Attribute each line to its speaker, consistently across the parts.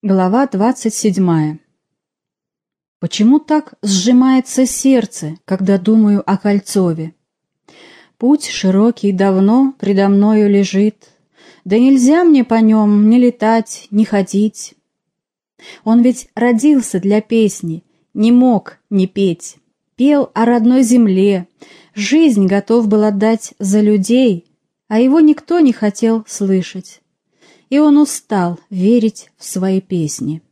Speaker 1: Глава двадцать седьмая Почему так сжимается сердце, когда думаю о Кольцове? Путь широкий давно предо мною лежит, Да нельзя мне по нем ни летать, ни ходить. Он ведь родился для песни, не мог не петь. Пел о родной земле, жизнь готов был отдать за людей, А его никто не хотел слышать и он устал верить в свои песни.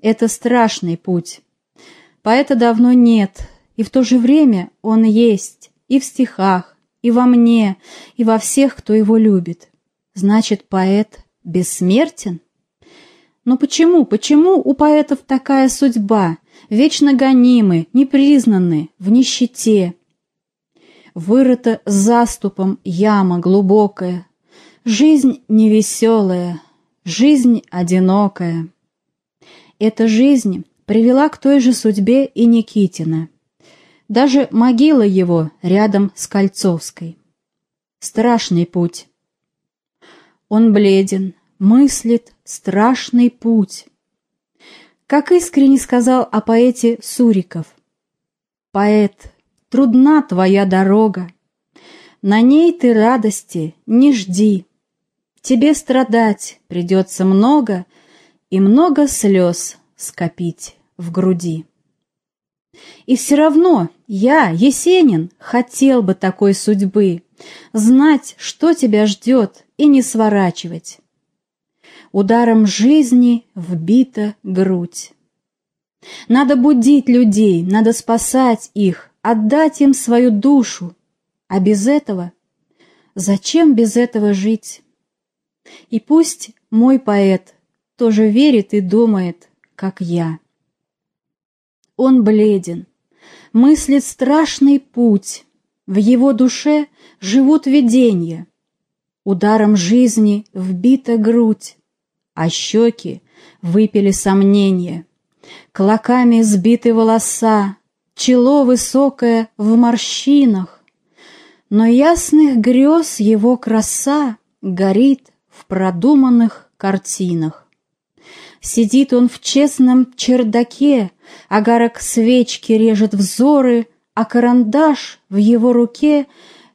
Speaker 1: Это страшный путь. Поэта давно нет, и в то же время он есть и в стихах, и во мне, и во всех, кто его любит. Значит, поэт бессмертен? Но почему, почему у поэтов такая судьба, вечно гонимы, непризнаны, в нищете? Вырыта заступом яма глубокая, Жизнь невеселая, жизнь одинокая. Эта жизнь привела к той же судьбе и Никитина. Даже могила его рядом с Кольцовской. Страшный путь. Он бледен, мыслит страшный путь. Как искренне сказал о поэте Суриков. «Поэт, трудна твоя дорога, на ней ты радости не жди». Тебе страдать придется много и много слез скопить в груди. И все равно я, Есенин, хотел бы такой судьбы, знать, что тебя ждет, и не сворачивать. Ударом жизни вбита грудь. Надо будить людей, надо спасать их, отдать им свою душу. А без этого? Зачем без этого жить? И пусть мой поэт тоже верит и думает, как я. Он бледен, мыслит страшный путь, в его душе живут видения. Ударом жизни вбита грудь, а щеки выпили сомнения. Клоками сбиты волоса, чело высокое в морщинах, но ясных грез его краса горит продуманных картинах. Сидит он в честном чердаке, Огарок свечки режет взоры, А карандаш в его руке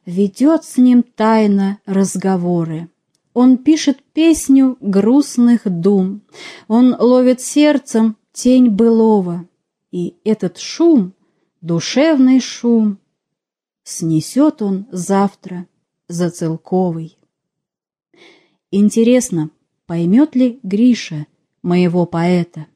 Speaker 1: Ведет с ним тайно разговоры. Он пишет песню грустных дум, Он ловит сердцем тень былого, И этот шум, душевный шум, Снесет он завтра за целковый. Интересно, поймет ли Гриша моего поэта?